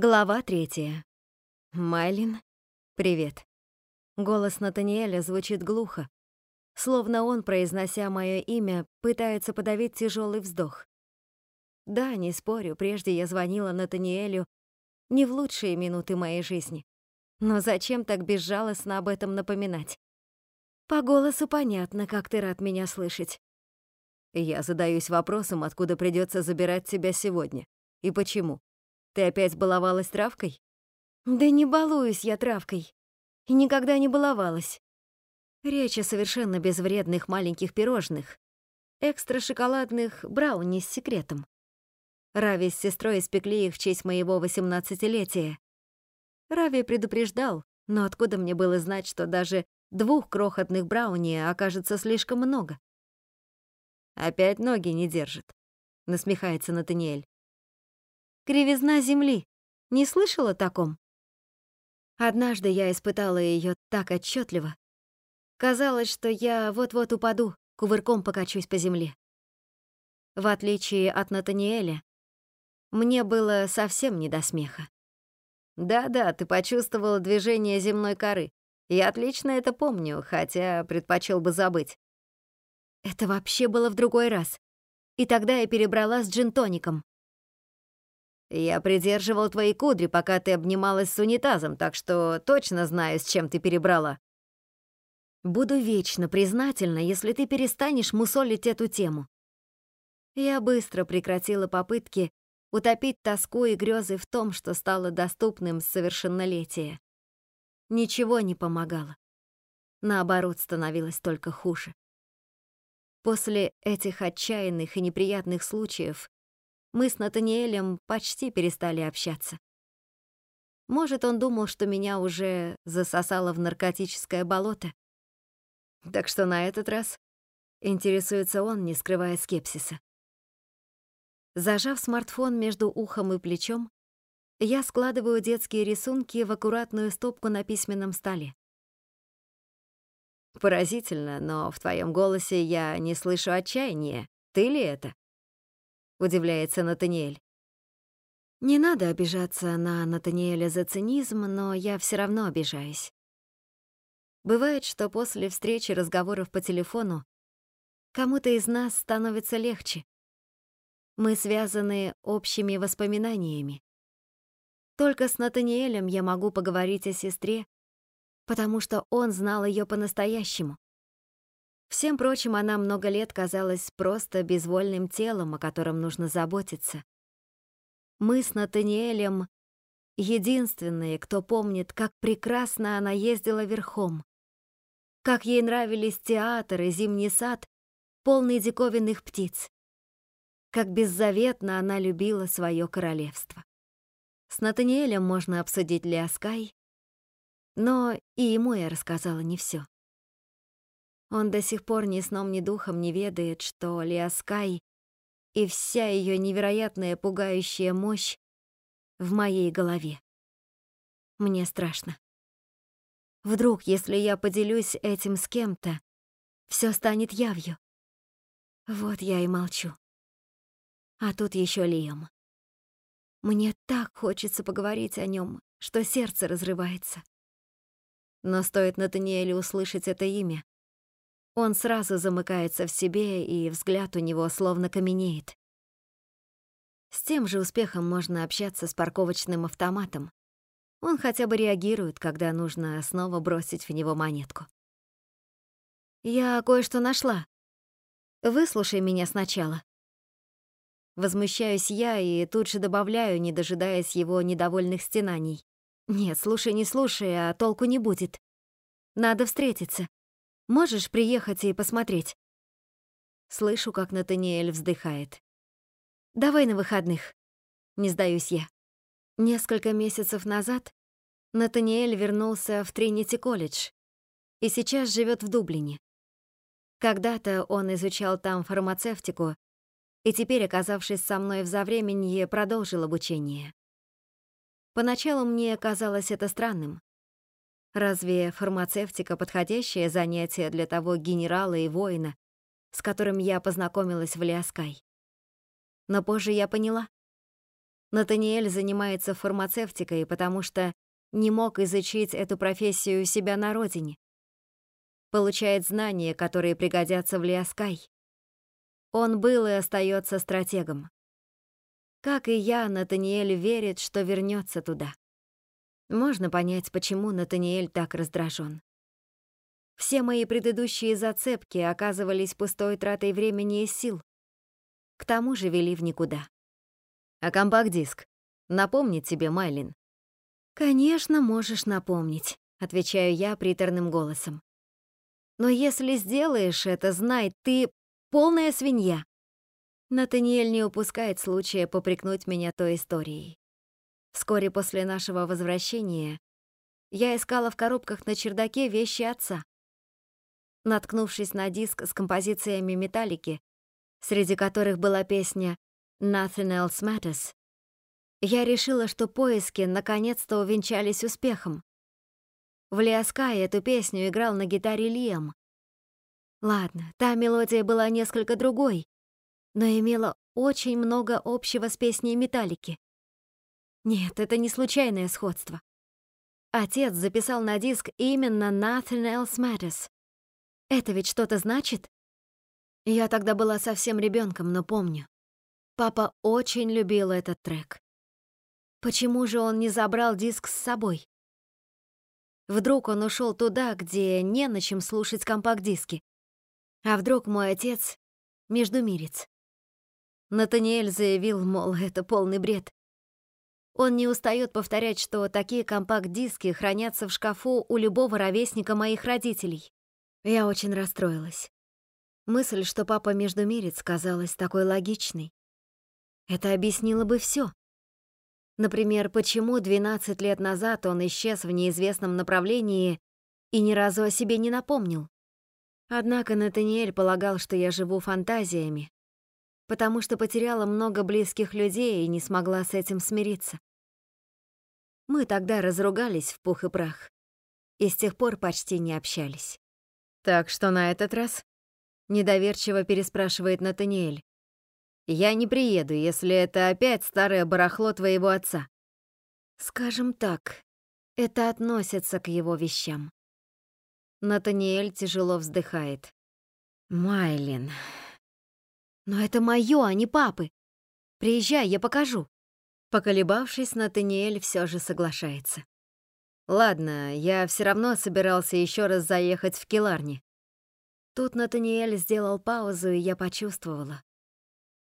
Глава третья. Майлин, привет. Голос Натаниэля звучит глухо, словно он, произнося мое имя, пытается подавить тяжелый вздох. Да, не спорю, прежде я звонила Натаниэлю не в лучшие минуты моей жизни. Но зачем так безжалостно об этом напоминать? По голосу понятно, как ты рад меня слышать. Я задаюсь вопросом, откуда придется забирать тебя сегодня и почему. Ты опять баловалась травкой? Да не балуюсь я травкой. И никогда не баловалась. Речь о совершенно безвредных маленьких пирожных, экстра шоколадных брауни с секретом. Рави с сестрой испекли их в честь моего восемнадцатилетия. Рави предупреждал, но откуда мне было знать, что даже двух крохотных брауни окажется слишком много? «Опять ноги не держит», — насмехается Натаниэль. Кривизна земли. Не слышала о таком? Однажды я испытала ее так отчетливо. Казалось, что я вот-вот упаду, кувырком покачусь по земле. В отличие от Натаниэля, мне было совсем не до смеха. Да-да, ты почувствовала движение земной коры. Я отлично это помню, хотя предпочел бы забыть. Это вообще было в другой раз. И тогда я перебрала с джинтоником. Я придерживал твои кудри, пока ты обнималась с унитазом, так что точно знаю, с чем ты перебрала. Буду вечно признательна, если ты перестанешь мусолить эту тему. Я быстро прекратила попытки утопить тоску и грезы в том, что стало доступным с совершеннолетия. Ничего не помогало. Наоборот, становилось только хуже. После этих отчаянных и неприятных случаев мы с Натаниэлем почти перестали общаться. Может, он думал, что меня уже засосало в наркотическое болото. Так что на этот раз интересуется он, не скрывая скепсиса. Зажав смартфон между ухом и плечом, я складываю детские рисунки в аккуратную стопку на письменном столе. Поразительно, но в твоем голосе я не слышу отчаяния. Ты ли это? Удивляется Натаниэль. Не надо обижаться на Натаниэля за цинизм, но я все равно обижаюсь. Бывает, что после встречи разговоров по телефону кому-то из нас становится легче. Мы связаны общими воспоминаниями. Только с Натаниэлем я могу поговорить о сестре, потому что он знал ее по-настоящему. Всем прочим, она много лет казалась просто безвольным телом, о котором нужно заботиться. Мы с Натаниэлем единственные, кто помнит, как прекрасно она ездила верхом, как ей нравились театр и зимний сад, полный диковинных птиц, как беззаветно она любила свое королевство. С Натаниэлем можно обсудить Лиаскай, но и ему я рассказала не все. Он до сих пор ни сном, ни духом не ведает, что Лиаскай и вся ее невероятная пугающая мощь в моей голове. Мне страшно. Вдруг, если я поделюсь этим с кем-то, все станет явью. Вот я и молчу. А тут еще Лиам. Мне так хочется поговорить о нем, что сердце разрывается. Но стоит Натаниэлю услышать это имя, он сразу замыкается в себе, и взгляд у него словно каменеет. С тем же успехом можно общаться с парковочным автоматом. Он хотя бы реагирует, когда нужно снова бросить в него монетку. «Я кое-что нашла. Выслушай меня сначала». Возмущаюсь я и тут же добавляю, не дожидаясь его недовольных стенаний. «Нет, слушай, не слушай, а толку не будет. Надо встретиться. Можешь приехать и посмотреть?» Слышу, как Натаниэль вздыхает. «Давай на выходных». Не сдаюсь я. Несколько месяцев назад Натаниэль вернулся в Тринити-колледж и сейчас живет в Дублине. Когда-то он изучал там фармацевтику и теперь, оказавшись со мной в Завременье, продолжил обучение. Поначалу мне казалось это странным. Разве фармацевтика подходящее занятие для того генерала и воина, с которым я познакомилась в Лиаскай? Но позже я поняла. Натаниэль занимается фармацевтикой, потому что не мог изучить эту профессию у себя на родине. Получает знания, которые пригодятся в Лиаскай. Он был и остается стратегом. Как и я, Натаниэль верит, что вернется туда. Можно понять, почему Натаниэль так раздражен. Все мои предыдущие зацепки оказывались пустой тратой времени и сил. К тому же вели в никуда. А компакт-диск напомнит тебе, Майлин? «Конечно, можешь напомнить», — отвечаю я приторным голосом. «Но если сделаешь это, знай, ты полная свинья». Натаниэль не упускает случая попрекнуть меня той историей. Вскоре после нашего возвращения я искала в коробках на чердаке вещи отца. Наткнувшись на диск с композициями металлики, среди которых была песня «Nothing Else Matters», я решила, что поиски наконец-то увенчались успехом. В Лиаскае эту песню играл на гитаре Лиам. Ладно, та мелодия была несколько другой, но имела очень много общего с песней Металлики. Нет, это не случайное сходство. Отец записал на диск именно Nothing Else Matters. Это ведь что-то значит? Я тогда была совсем ребенком, но помню. Папа очень любил этот трек. Почему же он не забрал диск с собой? Вдруг он ушел туда, где не на чем слушать компакт-диски. А вдруг мой отец — междумирец? Натаниэль заявил, мол, это полный бред. Он не устает повторять, что такие компакт-диски хранятся в шкафу у любого ровесника моих родителей. Я очень расстроилась. Мысль, что папа междумирец, казалась такой логичной. Это объяснило бы все. Например, почему 12 лет назад он исчез в неизвестном направлении и ни разу о себе не напомнил. Однако Натаниэль полагал, что я живу фантазиями, потому что потеряла много близких людей и не смогла с этим смириться. Мы тогда разругались в пух и прах и с тех пор почти не общались. «Так что на этот раз?» — недоверчиво переспрашивает Натаниэль. Я не приеду, если это опять старое барахло твоего отца. Скажем так, это относится к его вещам. Натаниэль тяжело вздыхает. Майлин. Но это моё, а не папы. Приезжай, я покажу. Поколебавшись, Натаниэль все же соглашается. Ладно, я все равно собирался еще раз заехать в Келарни. Тут Натаниэль сделал паузу, и я почувствовала.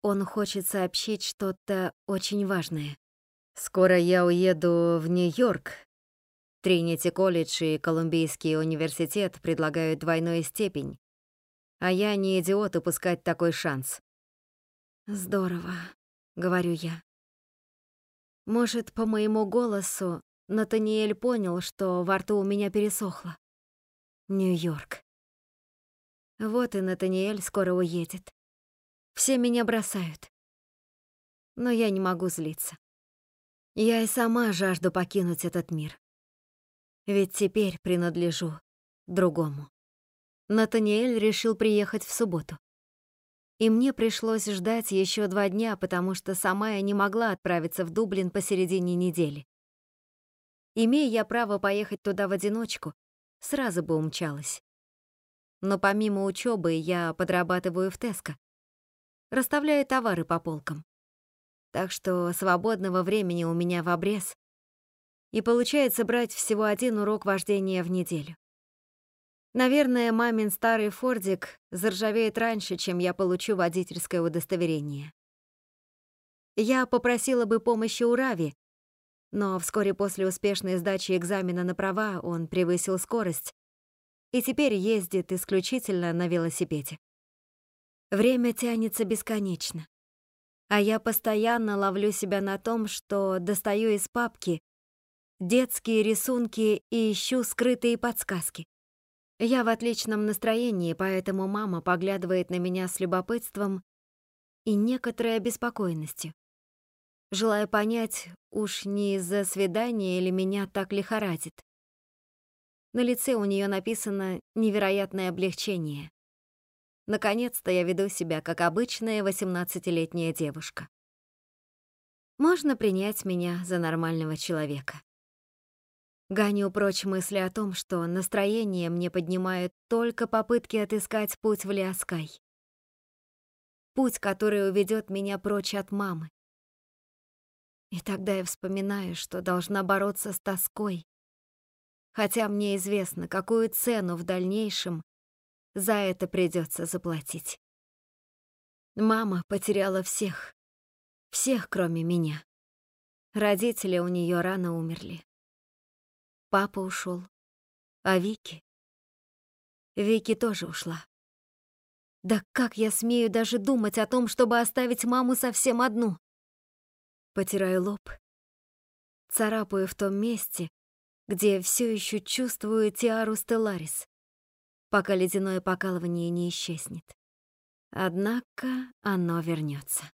Он хочет сообщить что-то очень важное. Скоро я уеду в Нью-Йорк. Тринити колледж и Колумбийский университет предлагают двойную степень. А я не идиот упускать такой шанс. Здорово, говорю я. Может, по моему голосу Натаниэль понял, что во рту у меня пересохло. Нью-Йорк. Вот и Натаниэль скоро уедет. Все меня бросают. Но я не могу злиться. Я и сама жажду покинуть этот мир. Ведь теперь принадлежу другому. Натаниэль решил приехать в субботу. И мне пришлось ждать еще два дня, потому что сама я не могла отправиться в Дублин посередине недели. Имея я право поехать туда в одиночку, сразу бы умчалась. Но помимо учебы я подрабатываю в Теско, расставляя товары по полкам. Так что свободного времени у меня в обрез. И получается брать всего один урок вождения в неделю. Наверное, мамин старый фордик заржавеет раньше, чем я получу водительское удостоверение. Я попросила бы помощи у Рави, но вскоре после успешной сдачи экзамена на права он превысил скорость и теперь ездит исключительно на велосипеде. Время тянется бесконечно. А я постоянно ловлю себя на том, что достаю из папки детские рисунки и ищу скрытые подсказки. Я в отличном настроении, поэтому мама поглядывает на меня с любопытством и некоторой обеспокоенностью. Желаю понять, уж не из-за свидания или меня так лихорадит. На лице у нее написано невероятное облегчение. Наконец-то я веду себя как обычная 18-летняя девушка. можно принять меня за нормального человека. Гоню прочь мысли о том, что настроение мне поднимают только попытки отыскать путь в Лиаскай. Путь, который уведет меня прочь от мамы. И тогда я вспоминаю, что должна бороться с тоской, хотя мне известно, какую цену в дальнейшем за это придется заплатить. Мама потеряла всех, всех, кроме меня. Родители у нее рано умерли. Папа ушел, а Вики... Вики тоже ушла. Да как я смею даже думать о том, чтобы оставить маму совсем одну? Потираю лоб, царапаю в том месте, где все еще чувствую тиару Стелларис, пока ледяное покалывание не исчезнет. Однако оно вернется.